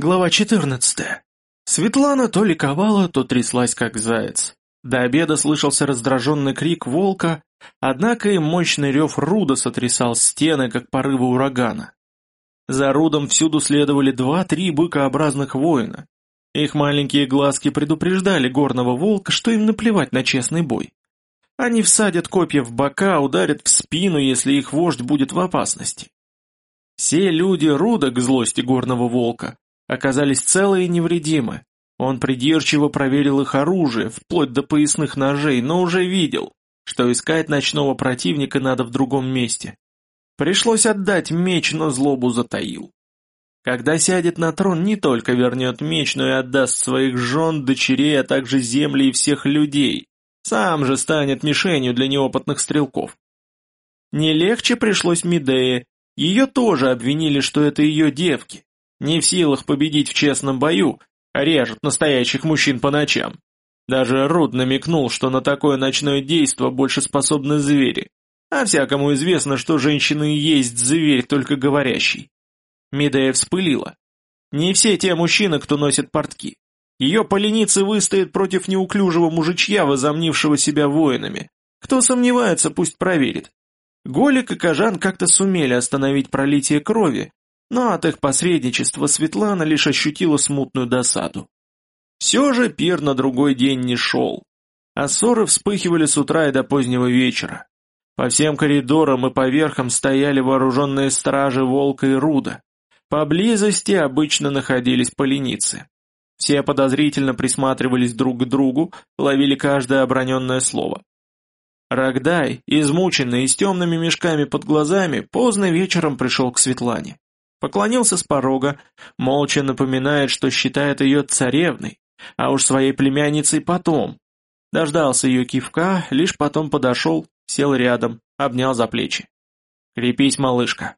Глава 14. Светлана то ликовала, то тряслась как заяц. До обеда слышался раздраженный крик волка, однако и мощный рев Руда сотрясал стены, как порывы урагана. За Рудом всюду следовали два-три быкообразных воина. Их маленькие глазки предупреждали горного волка, что им наплевать на честный бой. Они всадят копья в бока, ударят в спину, если их вождь будет в опасности. Все люди Руда к злости горного волка оказались целы и невредимы. Он придирчиво проверил их оружие, вплоть до поясных ножей, но уже видел, что искать ночного противника надо в другом месте. Пришлось отдать меч, но злобу затаил. Когда сядет на трон, не только вернет меч, но и отдаст своих жен, дочерей, а также земли и всех людей. Сам же станет мишенью для неопытных стрелков. Не легче пришлось Медее, ее тоже обвинили, что это ее девки. Не в силах победить в честном бою, а режут настоящих мужчин по ночам. Даже Руд намекнул, что на такое ночное действо больше способны звери. А всякому известно, что женщины и есть зверь, только говорящий. Медея вспылила. Не все те мужчины, кто носит портки. Ее поленицы выстоят против неуклюжего мужичья, возомнившего себя воинами. Кто сомневается, пусть проверит. Голик и Кожан как-то сумели остановить пролитие крови, но от их посредничества Светлана лишь ощутила смутную досаду. Все же пир на другой день не шел, а ссоры вспыхивали с утра и до позднего вечера. По всем коридорам и по верхам стояли вооруженные стражи Волка и Руда. Поблизости обычно находились поленицы. Все подозрительно присматривались друг к другу, ловили каждое оброненное слово. Рогдай, измученный и с темными мешками под глазами, поздно вечером пришел к Светлане. Поклонился с порога, молча напоминает, что считает ее царевной, а уж своей племянницей потом. Дождался ее кивка, лишь потом подошел, сел рядом, обнял за плечи. «Крепись, малышка».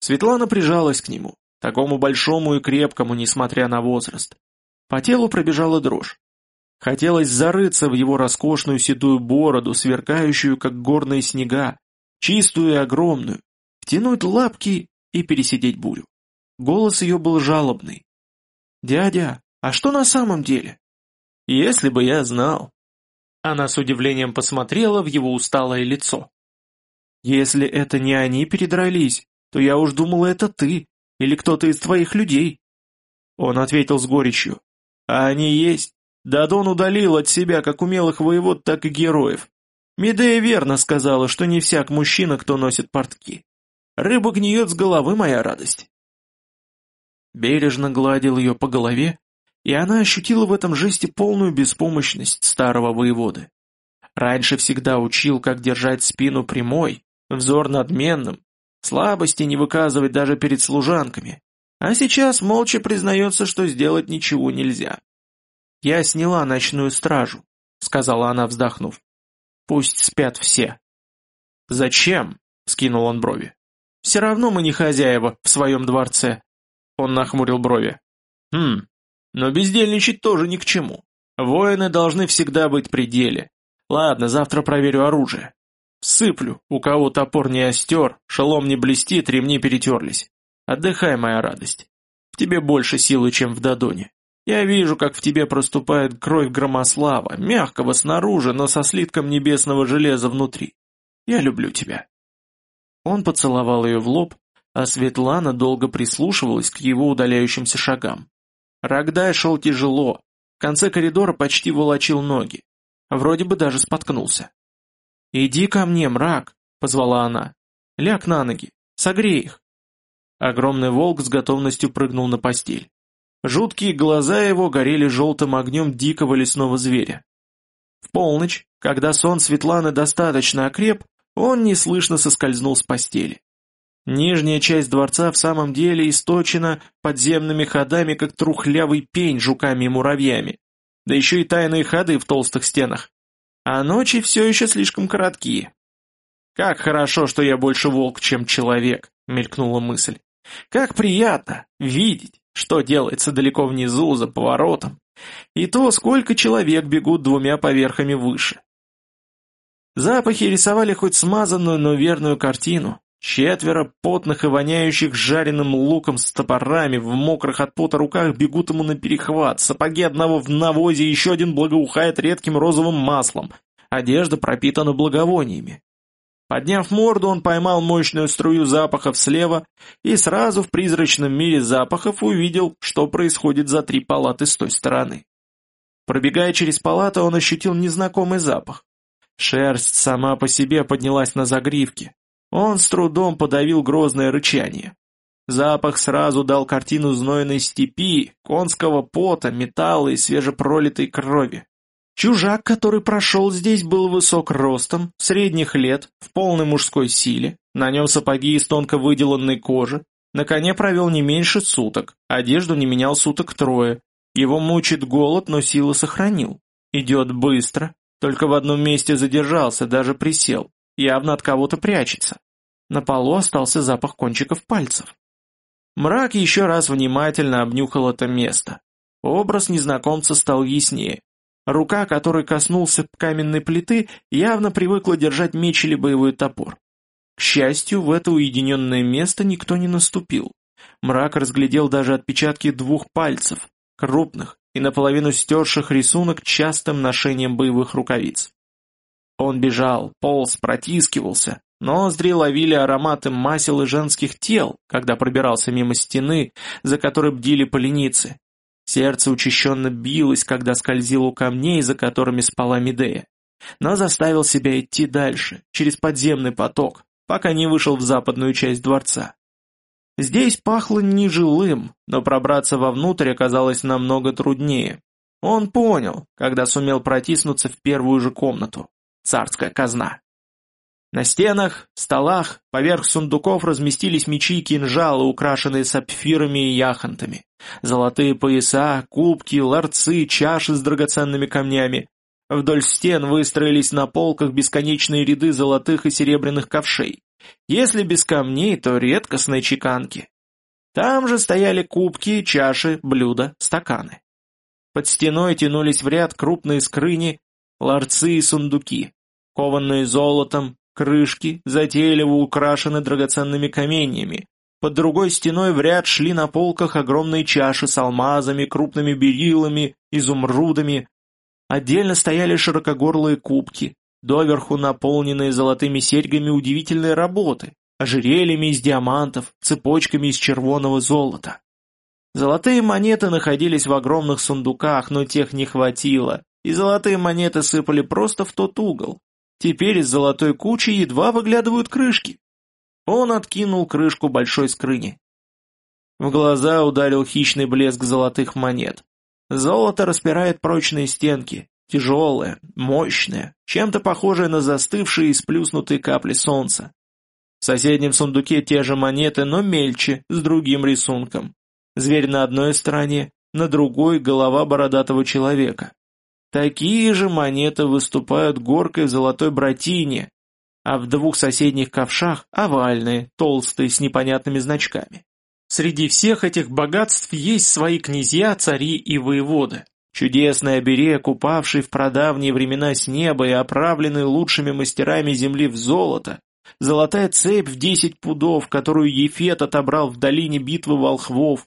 Светлана прижалась к нему, такому большому и крепкому, несмотря на возраст. По телу пробежала дрожь. Хотелось зарыться в его роскошную седую бороду, сверкающую, как горные снега, чистую и огромную, втянуть лапки и пересидеть бурю. Голос ее был жалобный. «Дядя, а что на самом деле?» «Если бы я знал». Она с удивлением посмотрела в его усталое лицо. «Если это не они передрались, то я уж думала, это ты или кто-то из твоих людей». Он ответил с горечью. «А они есть. Дадон удалил от себя как умелых воевод, так и героев. Медея верно сказала, что не всяк мужчина, кто носит портки. Рыба гниет с головы, моя радость. Бережно гладил ее по голове, и она ощутила в этом жесте полную беспомощность старого воеводы. Раньше всегда учил, как держать спину прямой, взор надменным, слабости не выказывать даже перед служанками, а сейчас молча признается, что сделать ничего нельзя. «Я сняла ночную стражу», — сказала она, вздохнув. «Пусть спят все». «Зачем?» — скинул он брови. Все равно мы не хозяева в своем дворце. Он нахмурил брови. Хм, но бездельничать тоже ни к чему. Воины должны всегда быть при деле. Ладно, завтра проверю оружие. Сыплю, у кого топор не остер, шелом не блестит, ремни перетерлись. Отдыхай, моя радость. В тебе больше силы, чем в Дадоне. Я вижу, как в тебе проступает кровь громослава, мягкого снаружи, но со слитком небесного железа внутри. Я люблю тебя. Он поцеловал ее в лоб, а Светлана долго прислушивалась к его удаляющимся шагам. Рогдай шел тяжело, в конце коридора почти волочил ноги. Вроде бы даже споткнулся. «Иди ко мне, мрак!» — позвала она. «Ляг на ноги, согрей их!» Огромный волк с готовностью прыгнул на постель. Жуткие глаза его горели желтым огнем дикого лесного зверя. В полночь, когда сон Светланы достаточно окреп, он неслышно соскользнул с постели. Нижняя часть дворца в самом деле источена подземными ходами, как трухлявый пень жуками и муравьями. Да еще и тайные ходы в толстых стенах. А ночи все еще слишком короткие. «Как хорошо, что я больше волк, чем человек», — мелькнула мысль. «Как приятно видеть, что делается далеко внизу, за поворотом, и то, сколько человек бегут двумя поверхами выше. Запахи рисовали хоть смазанную, но верную картину. Четверо потных и воняющих жареным луком с топорами в мокрых от пота руках бегут ему на перехват, сапоги одного в навозе, еще один благоухает редким розовым маслом, одежда пропитана благовониями. Подняв морду, он поймал мощную струю запахов слева и сразу в призрачном мире запахов увидел, что происходит за три палаты с той стороны. Пробегая через палату, он ощутил незнакомый запах. Шерсть сама по себе поднялась на загривке. Он с трудом подавил грозное рычание. Запах сразу дал картину знойной степи, конского пота, металла и свежепролитой крови. Чужак, который прошел здесь, был высок ростом, средних лет, в полной мужской силе, на нем сапоги из тонко выделанной кожи, на коне провел не меньше суток, одежду не менял суток трое, его мучит голод, но силы сохранил. Идет быстро, только в одном месте задержался, даже присел, явно от кого-то прячется. На полу остался запах кончиков пальцев. Мрак еще раз внимательно обнюхал это место. Образ незнакомца стал яснее. Рука, которой коснулся каменной плиты, явно привыкла держать меч или боевой топор. К счастью, в это уединенное место никто не наступил. Мрак разглядел даже отпечатки двух пальцев, крупных и наполовину стерших рисунок частым ношением боевых рукавиц. Он бежал, полз, протискивался, ноздри ловили ароматы масел и женских тел, когда пробирался мимо стены, за которой бдили поленицы, Сердце учащенно билось, когда скользил у камней, за которыми спала Медея. Но заставил себя идти дальше, через подземный поток, пока не вышел в западную часть дворца. Здесь пахло нежилым, но пробраться вовнутрь оказалось намного труднее. Он понял, когда сумел протиснуться в первую же комнату. Царская казна. На стенах, столах, поверх сундуков разместились мечи и кинжалы, украшенные сапфирами и яхонтами. Золотые пояса, кубки, ларцы, чаши с драгоценными камнями. Вдоль стен выстроились на полках бесконечные ряды золотых и серебряных ковшей. Если без камней, то редкостные чеканки. Там же стояли кубки, чаши, блюда, стаканы. Под стеной тянулись в ряд крупные скрыни, ларцы и сундуки, кованные золотом, Крышки затейливо украшены драгоценными каменьями. Под другой стеной в ряд шли на полках огромные чаши с алмазами, крупными берилами, изумрудами. Отдельно стояли широкогорлые кубки, доверху наполненные золотыми серьгами удивительной работы, ожерельями из диамантов, цепочками из червоного золота. Золотые монеты находились в огромных сундуках, но тех не хватило, и золотые монеты сыпали просто в тот угол, Теперь из золотой кучи едва выглядывают крышки. Он откинул крышку большой скрыни. В глаза ударил хищный блеск золотых монет. Золото распирает прочные стенки, тяжелое, мощное, чем-то похожее на застывшие и сплюснутые капли солнца. В соседнем сундуке те же монеты, но мельче, с другим рисунком. Зверь на одной стороне, на другой голова бородатого человека. Такие же монеты выступают горкой в золотой братине, а в двух соседних ковшах овальные, толстые, с непонятными значками. Среди всех этих богатств есть свои князья, цари и воеводы. Чудесный оберег, упавший в прадавние времена с неба и оправленный лучшими мастерами земли в золото, золотая цепь в десять пудов, которую Ефет отобрал в долине битвы волхвов,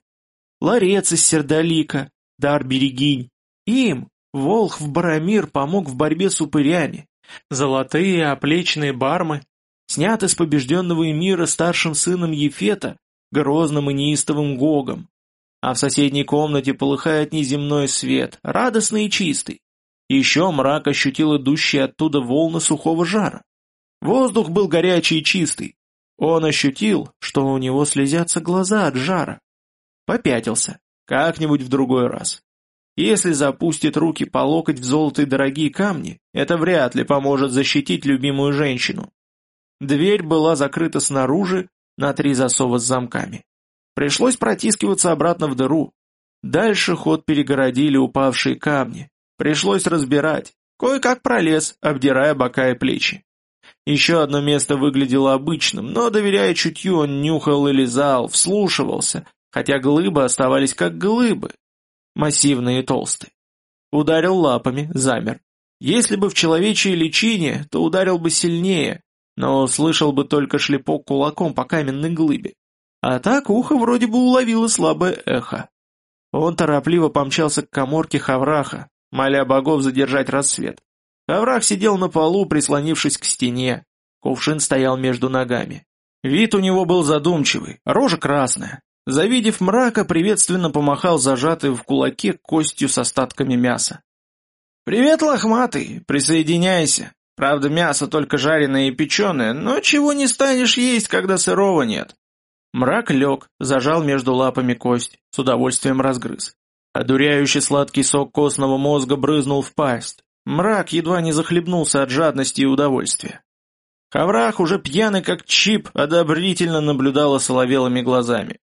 ларец из сердолика, дар берегинь. Им, Волхв Барамир помог в борьбе с упырями. Золотые оплечные бармы сняты с побежденного Эмира старшим сыном Ефета, грозным и неистовым Гогом. А в соседней комнате полыхает неземной свет, радостный и чистый. Еще мрак ощутил идущие оттуда волны сухого жара. Воздух был горячий и чистый. Он ощутил, что у него слезятся глаза от жара. Попятился, как-нибудь в другой раз. Если запустит руки по локоть в золотые дорогие камни, это вряд ли поможет защитить любимую женщину. Дверь была закрыта снаружи на три засова с замками. Пришлось протискиваться обратно в дыру. Дальше ход перегородили упавшие камни. Пришлось разбирать. Кое-как пролез, обдирая бока и плечи. Еще одно место выглядело обычным, но, доверяя чутью, он нюхал и лизал, вслушивался, хотя глыбы оставались как глыбы, массивный и толстый. Ударил лапами, замер. Если бы в человечьей личине, то ударил бы сильнее, но слышал бы только шлепок кулаком по каменной глыбе. А так ухо вроде бы уловило слабое эхо. Он торопливо помчался к коморке Хавраха, моля богов задержать рассвет. Хаврах сидел на полу, прислонившись к стене. Кувшин стоял между ногами. Вид у него был задумчивый, рожа красная. Завидев мрака, приветственно помахал зажатый в кулаке костью с остатками мяса. «Привет, лохматый! Присоединяйся! Правда, мясо только жареное и печеное, но чего не станешь есть, когда сырого нет?» Мрак лег, зажал между лапами кость, с удовольствием разгрыз. Одуряющий сладкий сок костного мозга брызнул в пасть. Мрак едва не захлебнулся от жадности и удовольствия. Хаврах, уже пьяный как чип, одобрительно наблюдала соловелыми глазами.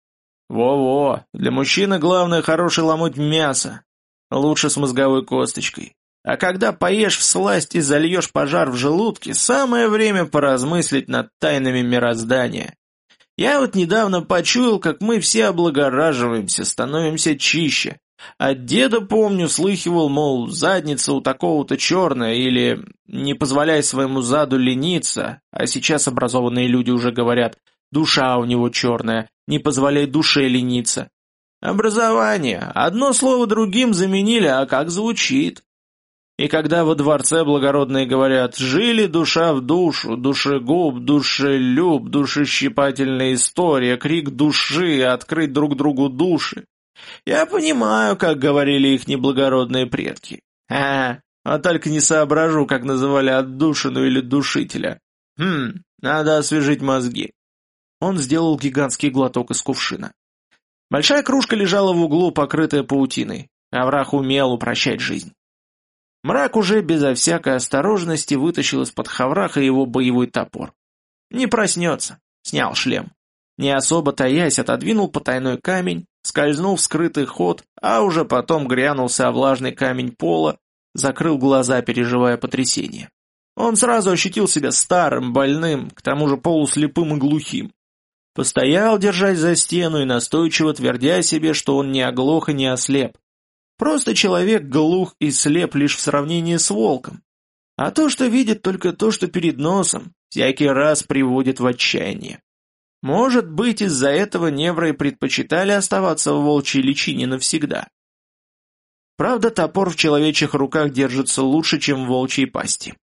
«Во-во, для мужчины главное хороший ломоть мяса, лучше с мозговой косточкой. А когда поешь в сласть и зальешь пожар в желудке, самое время поразмыслить над тайнами мироздания. Я вот недавно почуял, как мы все облагораживаемся, становимся чище, от деда, помню, слыхивал, мол, задница у такого-то черная, или не позволяй своему заду лениться, а сейчас образованные люди уже говорят, душа у него черная, не позволяй душе лениться. Образование. Одно слово другим заменили, а как звучит? И когда во дворце благородные говорят «жили душа в душу, душегуб, душелюб, душещипательная история, крик души, открыть друг другу души», я понимаю, как говорили их неблагородные предки. А, а только не соображу, как называли отдушину или душителя. Хм, надо освежить мозги. Он сделал гигантский глоток из кувшина. Большая кружка лежала в углу, покрытая паутиной. Аврах умел упрощать жизнь. Мрак уже безо всякой осторожности вытащил из-под хавраха его боевой топор. Не проснется. Снял шлем. Не особо таясь, отодвинул потайной камень, скользнул в скрытый ход, а уже потом грянулся о влажный камень пола, закрыл глаза, переживая потрясение. Он сразу ощутил себя старым, больным, к тому же полуслепым и глухим. Постоял, держась за стену и настойчиво твердя себе, что он не оглох и не ослеп. Просто человек глух и слеп лишь в сравнении с волком. А то, что видит только то, что перед носом, всякий раз приводит в отчаяние. Может быть, из-за этого невры предпочитали оставаться в волчьей личине навсегда. Правда, топор в человечьих руках держится лучше, чем в волчьей пасти.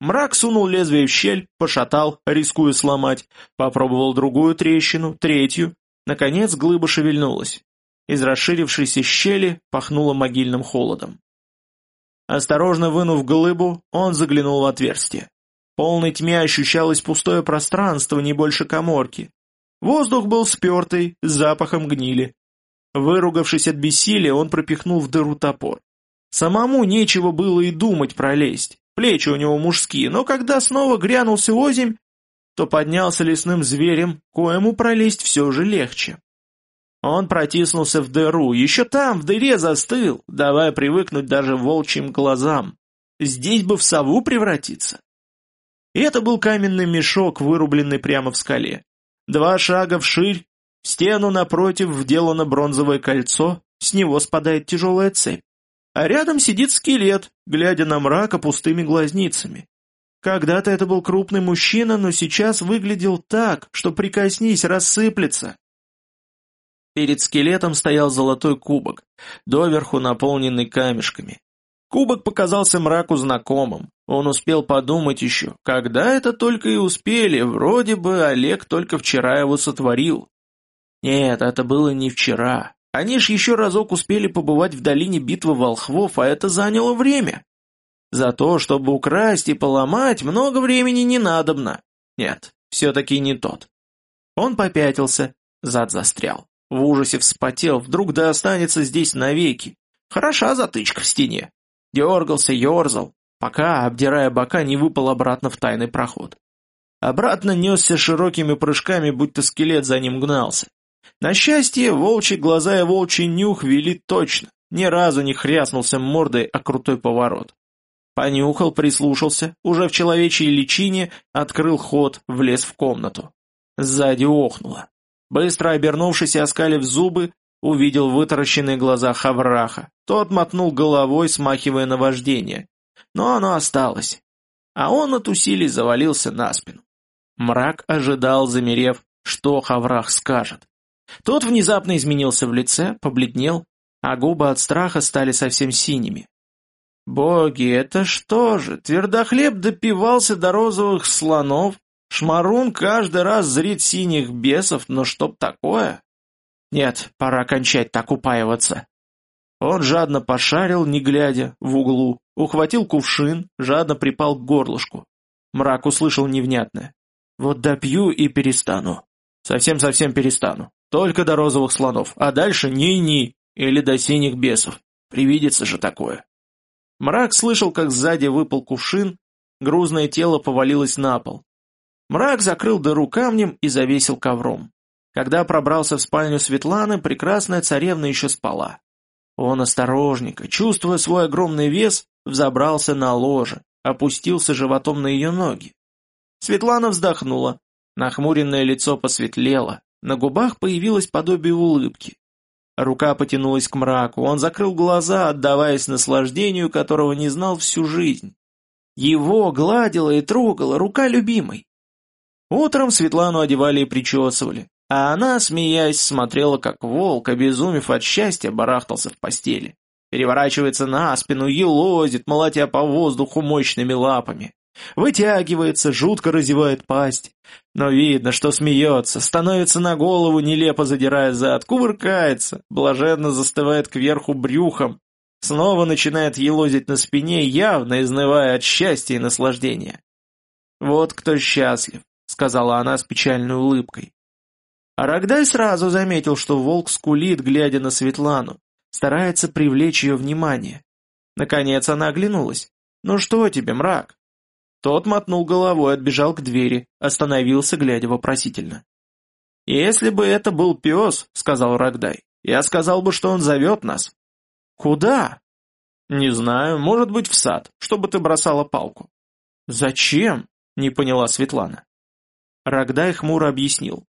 Мрак сунул лезвие в щель, пошатал, рискуя сломать, попробовал другую трещину, третью. Наконец глыба шевельнулась. Из расширившейся щели пахнуло могильным холодом. Осторожно вынув глыбу, он заглянул в отверстие полной тьме ощущалось пустое пространство, не больше коморки. Воздух был спертый, с запахом гнили. Выругавшись от бессилия, он пропихнул в дыру топор. Самому нечего было и думать пролезть, плечи у него мужские, но когда снова грянулся озимь, то поднялся лесным зверем, коему пролезть все же легче. Он протиснулся в дыру, еще там, в дыре застыл, давая привыкнуть даже волчьим глазам. Здесь бы в сову превратиться. И это был каменный мешок, вырубленный прямо в скале. Два шага вширь, в стену напротив вделано бронзовое кольцо, с него спадает тяжелая цепь. А рядом сидит скелет, глядя на мрака пустыми глазницами. Когда-то это был крупный мужчина, но сейчас выглядел так, что прикоснись, рассыплется. Перед скелетом стоял золотой кубок, доверху наполненный камешками. Кубок показался мраку знакомым. Он успел подумать еще, когда это только и успели, вроде бы Олег только вчера его сотворил. Нет, это было не вчера. Они ж еще разок успели побывать в долине битвы волхвов, а это заняло время. За то, чтобы украсть и поломать, много времени не надобно. Нет, все-таки не тот. Он попятился, зад застрял. В ужасе вспотел, вдруг да останется здесь навеки. Хороша затычка в стене. Дергался, ерзал, пока, обдирая бока, не выпал обратно в тайный проход. Обратно несся широкими прыжками, будто скелет за ним гнался. На счастье, волчьи глаза и волчий нюх вели точно, ни разу не хряснулся мордой о крутой поворот. Понюхал, прислушался, уже в человечьей личине открыл ход, влез в комнату. Сзади охнуло. Быстро обернувшись и оскалив зубы, увидел вытаращенные глаза Хавраха. Тот мотнул головой, смахивая наваждение. Но оно осталось. а он от усилий завалился на спину. Мрак ожидал, замерев, что Хаврах скажет. Тот внезапно изменился в лице, побледнел, а губы от страха стали совсем синими. «Боги, это что же, твердохлеб допивался до розовых слонов, шмарун каждый раз зрит синих бесов, но чтоб такое?» «Нет, пора кончать так упаиваться». Он жадно пошарил, не глядя, в углу, ухватил кувшин, жадно припал к горлышку. Мрак услышал невнятное. «Вот допью и перестану. Совсем-совсем перестану. Только до розовых слонов, а дальше ни-ни, или до синих бесов. Привидится же такое». Мрак слышал, как сзади выпал кувшин, грузное тело повалилось на пол. Мрак закрыл дыру камнем и завесил ковром. Когда пробрался в спальню Светланы, прекрасная царевна еще спала. Он осторожненько, чувствуя свой огромный вес, взобрался на ложе, опустился животом на ее ноги. Светлана вздохнула, нахмуренное лицо посветлело, на губах появилось подобие улыбки. Рука потянулась к мраку, он закрыл глаза, отдаваясь наслаждению, которого не знал всю жизнь. Его гладила и трогала рука любимой. Утром Светлану одевали и причесывали. А она, смеясь, смотрела, как волк, обезумев от счастья, барахтался в постели. Переворачивается на спину, елозит, молотя по воздуху мощными лапами. Вытягивается, жутко разевает пасть. Но видно, что смеется, становится на голову, нелепо задирая зад, кувыркается, блаженно застывает кверху брюхом, снова начинает елозить на спине, явно изнывая от счастья и наслаждения. «Вот кто счастлив», — сказала она с печальной улыбкой. А Рогдай сразу заметил, что волк скулит, глядя на Светлану, старается привлечь ее внимание. Наконец она оглянулась. «Ну что тебе, мрак?» Тот мотнул головой, отбежал к двери, остановился, глядя вопросительно. «Если бы это был пес», — сказал Рогдай, — «я сказал бы, что он зовет нас». «Куда?» «Не знаю, может быть, в сад, чтобы ты бросала палку». «Зачем?» — не поняла Светлана. Рогдай хмуро объяснил.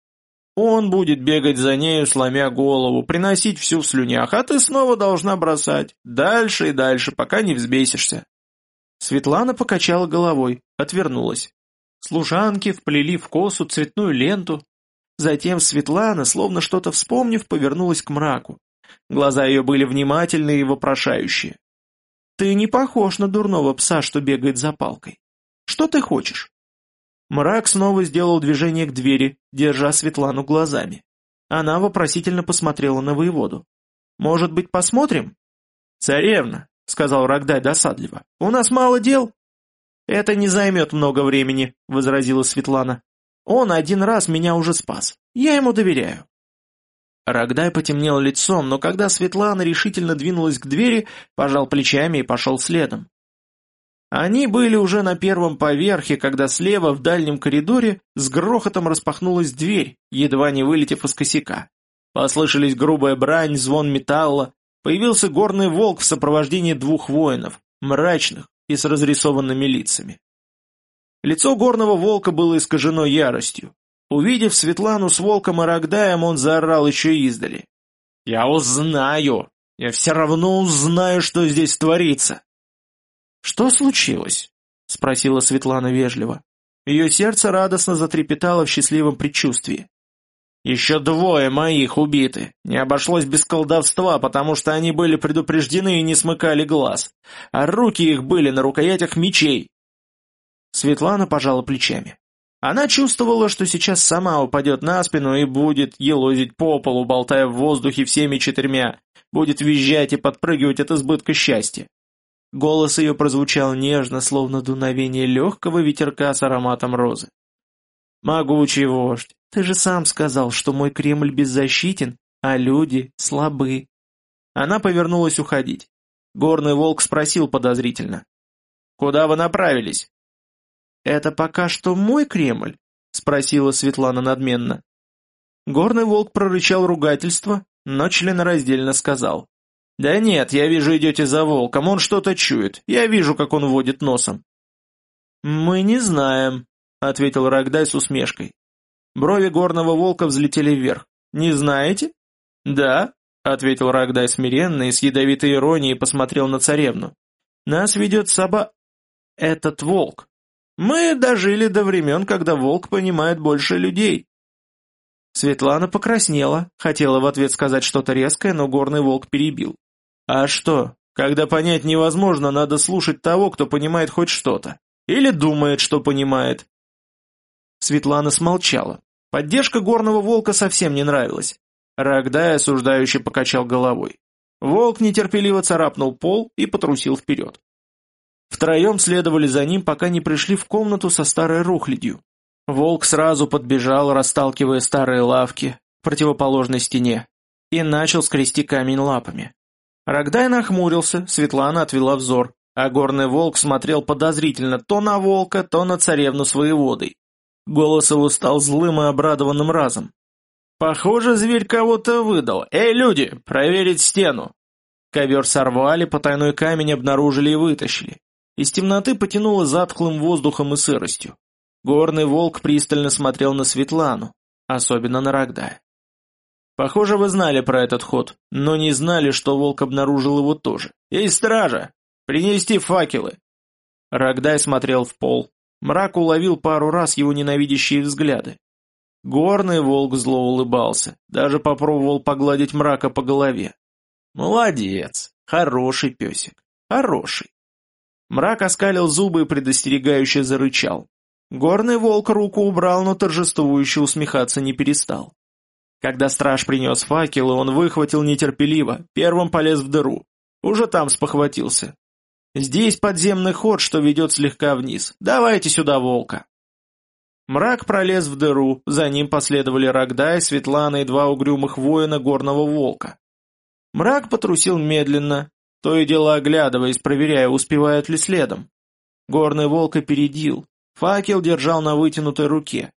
Он будет бегать за нею, сломя голову, приносить всю в слюнях, а ты снова должна бросать. Дальше и дальше, пока не взбесишься. Светлана покачала головой, отвернулась. Служанки вплели в косу цветную ленту. Затем Светлана, словно что-то вспомнив, повернулась к мраку. Глаза ее были внимательные и вопрошающие. «Ты не похож на дурного пса, что бегает за палкой. Что ты хочешь?» Мрак снова сделал движение к двери, держа Светлану глазами. Она вопросительно посмотрела на воеводу. «Может быть, посмотрим?» «Царевна», — сказал Рогдай досадливо, — «у нас мало дел». «Это не займет много времени», — возразила Светлана. «Он один раз меня уже спас. Я ему доверяю». Рогдай потемнел лицом, но когда Светлана решительно двинулась к двери, пожал плечами и пошел следом. Они были уже на первом поверхе, когда слева в дальнем коридоре с грохотом распахнулась дверь, едва не вылетев из косяка. Послышались грубая брань, звон металла. Появился горный волк в сопровождении двух воинов, мрачных и с разрисованными лицами. Лицо горного волка было искажено яростью. Увидев Светлану с волком и Рогдаем, он заорал еще издали. «Я узнаю! Я все равно узнаю, что здесь творится!» «Что случилось?» — спросила Светлана вежливо. Ее сердце радостно затрепетало в счастливом предчувствии. «Еще двое моих убиты. Не обошлось без колдовства, потому что они были предупреждены и не смыкали глаз. А руки их были на рукоятях мечей». Светлана пожала плечами. Она чувствовала, что сейчас сама упадет на спину и будет елозить по полу, болтая в воздухе всеми четырьмя, будет визжать и подпрыгивать от избытка счастья. Голос ее прозвучал нежно, словно дуновение легкого ветерка с ароматом розы. «Могучий вождь, ты же сам сказал, что мой Кремль беззащитен, а люди слабы». Она повернулась уходить. Горный волк спросил подозрительно. «Куда вы направились?» «Это пока что мой Кремль?» — спросила Светлана надменно. Горный волк прорычал ругательство, но членораздельно сказал. «Да нет, я вижу, идете за волком, он что-то чует. Я вижу, как он водит носом». «Мы не знаем», — ответил Рогдай с усмешкой. Брови горного волка взлетели вверх. «Не знаете?» «Да», — ответил Рогдай смиренно и с ядовитой иронией посмотрел на царевну. «Нас ведет соба...» «Этот волк». Мы дожили до времен, когда волк понимает больше людей». Светлана покраснела, хотела в ответ сказать что-то резкое, но горный волк перебил. «А что, когда понять невозможно, надо слушать того, кто понимает хоть что-то. Или думает, что понимает». Светлана смолчала. Поддержка горного волка совсем не нравилась. Рогдай осуждающе покачал головой. Волк нетерпеливо царапнул пол и потрусил вперед. Втроем следовали за ним, пока не пришли в комнату со старой рухлядью. Волк сразу подбежал, расталкивая старые лавки к противоположной стене, и начал скрести камень лапами. Рогдай нахмурился, Светлана отвела взор, а горный волк смотрел подозрительно то на волка, то на царевну с воеводой. Голос его стал злым и обрадованным разом. «Похоже, зверь кого-то выдал. Эй, люди, проверить стену!» Ковер сорвали, потайной камень обнаружили и вытащили. Из темноты потянуло затхлым воздухом и сыростью. Горный волк пристально смотрел на Светлану, особенно на Рогдая. Похоже, вы знали про этот ход, но не знали, что волк обнаружил его тоже. «Эй, стража! Принести факелы!» Рогдай смотрел в пол. Мрак уловил пару раз его ненавидящие взгляды. Горный волк зло улыбался, даже попробовал погладить мрака по голове. «Молодец! Хороший песик! Хороший!» Мрак оскалил зубы и предостерегающе зарычал. Горный волк руку убрал, но торжествующе усмехаться не перестал. Когда страж принес факелы, он выхватил нетерпеливо, первым полез в дыру. Уже там спохватился. «Здесь подземный ход, что ведет слегка вниз. Давайте сюда волка». Мрак пролез в дыру, за ним последовали Рогдай, Светлана и два угрюмых воина горного волка. Мрак потрусил медленно, то и дело оглядываясь, проверяя, успевает ли следом. Горный волк опередил, факел держал на вытянутой руке.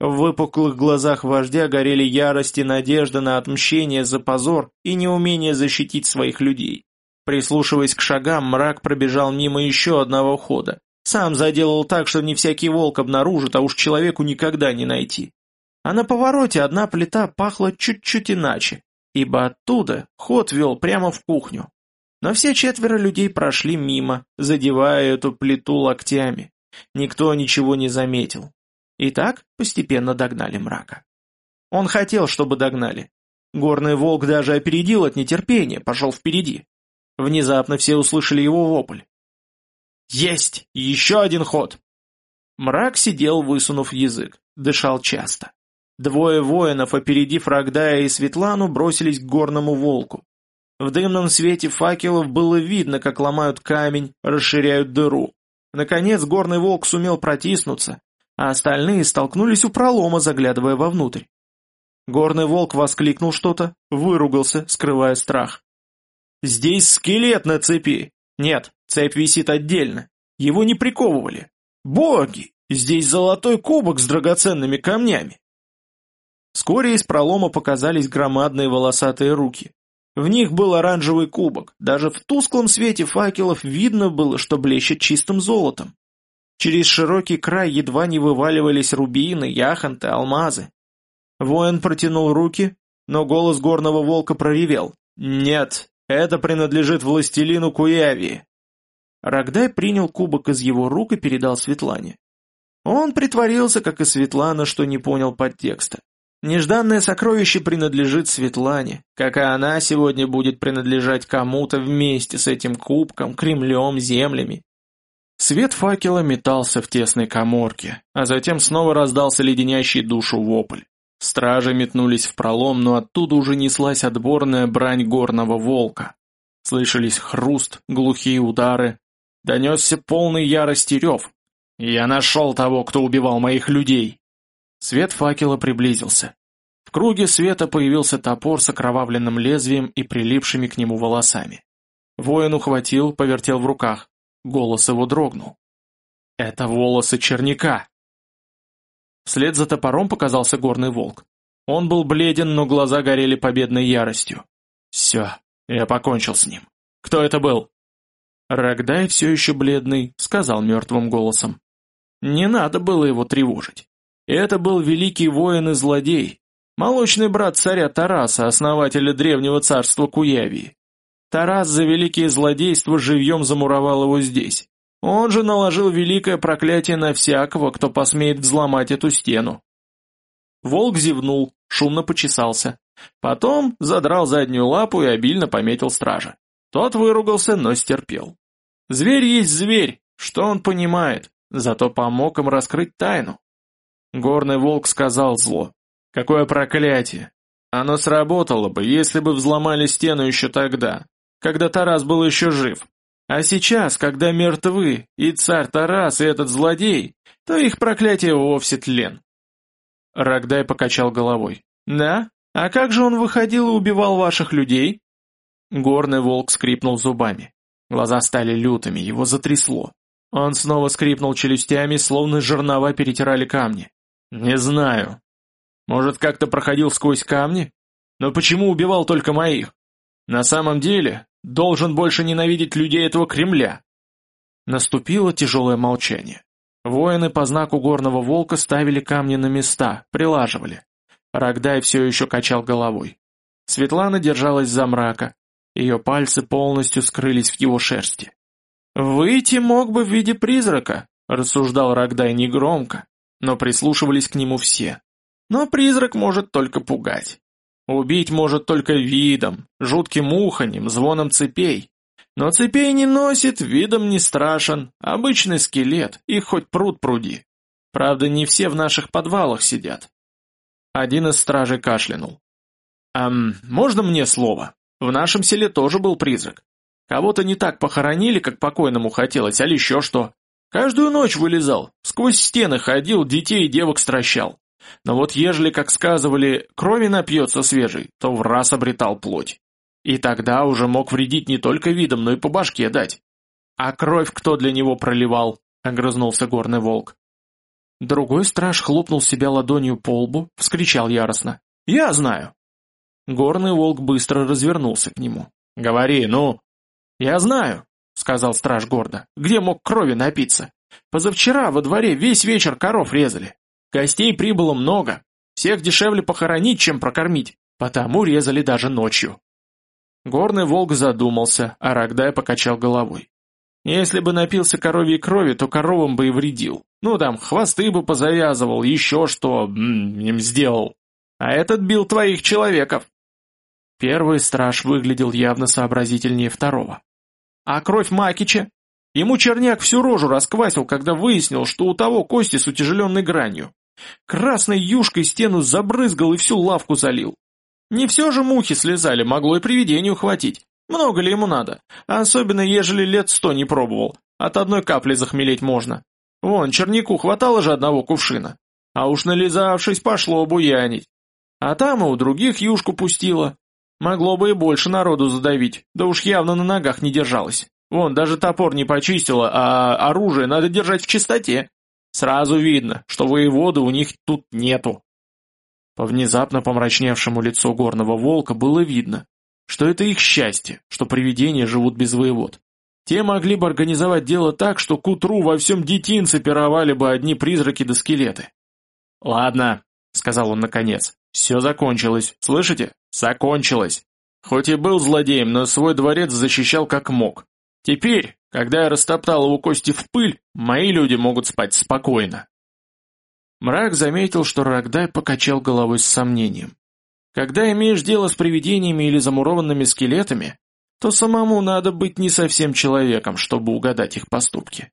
В выпуклых глазах вождя горели ярость и надежда на отмщение за позор и неумение защитить своих людей. Прислушиваясь к шагам, мрак пробежал мимо еще одного хода. Сам заделал так, что не всякий волк обнаружит, а уж человеку никогда не найти. А на повороте одна плита пахла чуть-чуть иначе, ибо оттуда ход вел прямо в кухню. Но все четверо людей прошли мимо, задевая эту плиту локтями. Никто ничего не заметил. И так постепенно догнали мрака. Он хотел, чтобы догнали. Горный волк даже опередил от нетерпения, пошел впереди. Внезапно все услышали его вопль. «Есть! Еще один ход!» Мрак сидел, высунув язык, дышал часто. Двое воинов, опередив Рогдая и Светлану, бросились к горному волку. В дымном свете факелов было видно, как ломают камень, расширяют дыру. Наконец горный волк сумел протиснуться, а остальные столкнулись у пролома, заглядывая вовнутрь. Горный волк воскликнул что-то, выругался, скрывая страх. «Здесь скелет на цепи!» «Нет, цепь висит отдельно. Его не приковывали. Боги! Здесь золотой кубок с драгоценными камнями!» Вскоре из пролома показались громадные волосатые руки. В них был оранжевый кубок, даже в тусклом свете факелов видно было, что блещет чистым золотом. Через широкий край едва не вываливались рубины, яхонты, алмазы. Воин протянул руки, но голос горного волка проревел. «Нет, это принадлежит властелину Куявии». Рогдай принял кубок из его рук и передал Светлане. Он притворился, как и Светлана, что не понял подтекста. Нежданное сокровище принадлежит Светлане, как и она сегодня будет принадлежать кому-то вместе с этим кубком, Кремлем, землями. Свет факела метался в тесной коморке, а затем снова раздался леденящий душу вопль. Стражи метнулись в пролом, но оттуда уже неслась отборная брань горного волка. Слышались хруст, глухие удары. Донесся полный ярости рев. «Я нашел того, кто убивал моих людей!» Свет факела приблизился. В круге света появился топор с окровавленным лезвием и прилипшими к нему волосами. Воин ухватил, повертел в руках. Голос его дрогнул. «Это волосы черняка!» Вслед за топором показался горный волк. Он был бледен, но глаза горели победной яростью. «Все, я покончил с ним. Кто это был?» Рогдай, все еще бледный, сказал мертвым голосом. Не надо было его тревожить. Это был великий воин и злодей, молочный брат царя Тараса, основателя древнего царства Куявии. Тарас за великие злодейства живьем замуровал его здесь. Он же наложил великое проклятие на всякого, кто посмеет взломать эту стену. Волк зевнул, шумно почесался. Потом задрал заднюю лапу и обильно пометил стража. Тот выругался, но стерпел. Зверь есть зверь, что он понимает, зато помог им раскрыть тайну. Горный волк сказал зло. «Какое проклятие! Оно сработало бы, если бы взломали стену еще тогда, когда Тарас был еще жив. А сейчас, когда мертвы и царь Тарас, и этот злодей, то их проклятие вовсе тлен». Рогдай покачал головой. «Да? А как же он выходил и убивал ваших людей?» Горный волк скрипнул зубами. Глаза стали лютыми, его затрясло. Он снова скрипнул челюстями, словно жернова перетирали камни. «Не знаю. Может, как-то проходил сквозь камни? Но почему убивал только моих? На самом деле, должен больше ненавидеть людей этого Кремля». Наступило тяжелое молчание. Воины по знаку горного волка ставили камни на места, прилаживали. Рогдай все еще качал головой. Светлана держалась за мрака, ее пальцы полностью скрылись в его шерсти. «Выйти мог бы в виде призрака», — рассуждал Рогдай негромко, но прислушивались к нему все. «Но призрак может только пугать. Убить может только видом, жутким уханьем, звоном цепей. Но цепей не носит, видом не страшен, обычный скелет, их хоть пруд пруди. Правда, не все в наших подвалах сидят». Один из стражей кашлянул. «Ам, можно мне слово?» В нашем селе тоже был призрак. Кого-то не так похоронили, как покойному хотелось, а еще что. Каждую ночь вылезал, сквозь стены ходил, детей и девок стращал. Но вот ежели, как сказывали, крови напьется свежей, то в раз обретал плоть. И тогда уже мог вредить не только видом, но и по башке дать. А кровь кто для него проливал? Огрызнулся горный волк. Другой страж хлопнул себя ладонью по лбу, вскричал яростно. «Я знаю! Горный волк быстро развернулся к нему. «Говори, ну!» «Я знаю», — сказал страж гордо, — «где мог крови напиться? Позавчера во дворе весь вечер коров резали. Гостей прибыло много, всех дешевле похоронить, чем прокормить, потому резали даже ночью». Горный волк задумался, а Рогдай покачал головой. «Если бы напился коровьей крови, то коровам бы и вредил. Ну там, хвосты бы позавязывал, еще что им сделал. А этот бил твоих человеков». Первый страж выглядел явно сообразительнее второго. А кровь Макича? Ему черняк всю рожу расквасил, когда выяснил, что у того кости с утяжеленной гранью. Красной юшкой стену забрызгал и всю лавку залил. Не все же мухи слезали, могло и привидению хватить. Много ли ему надо? Особенно, ежели лет сто не пробовал. От одной капли захмелеть можно. Вон, чернику хватало же одного кувшина. А уж нализавшись, пошло буянить. А там и у других юшку пустило. Могло бы и больше народу задавить, да уж явно на ногах не держалось. Вон, даже топор не почистила, а оружие надо держать в чистоте. Сразу видно, что воеводы у них тут нету. По внезапно помрачневшему лицу горного волка было видно, что это их счастье, что привидения живут без воевод. Те могли бы организовать дело так, что к утру во всем детинце пировали бы одни призраки да скелеты. «Ладно», — сказал он наконец, — «все закончилось, слышите? Закончилось. Хоть и был злодеем, но свой дворец защищал как мог. Теперь, когда я растоптал его кости в пыль, мои люди могут спать спокойно. Мрак заметил, что Рогдай покачал головой с сомнением. Когда имеешь дело с привидениями или замурованными скелетами, то самому надо быть не совсем человеком, чтобы угадать их поступки.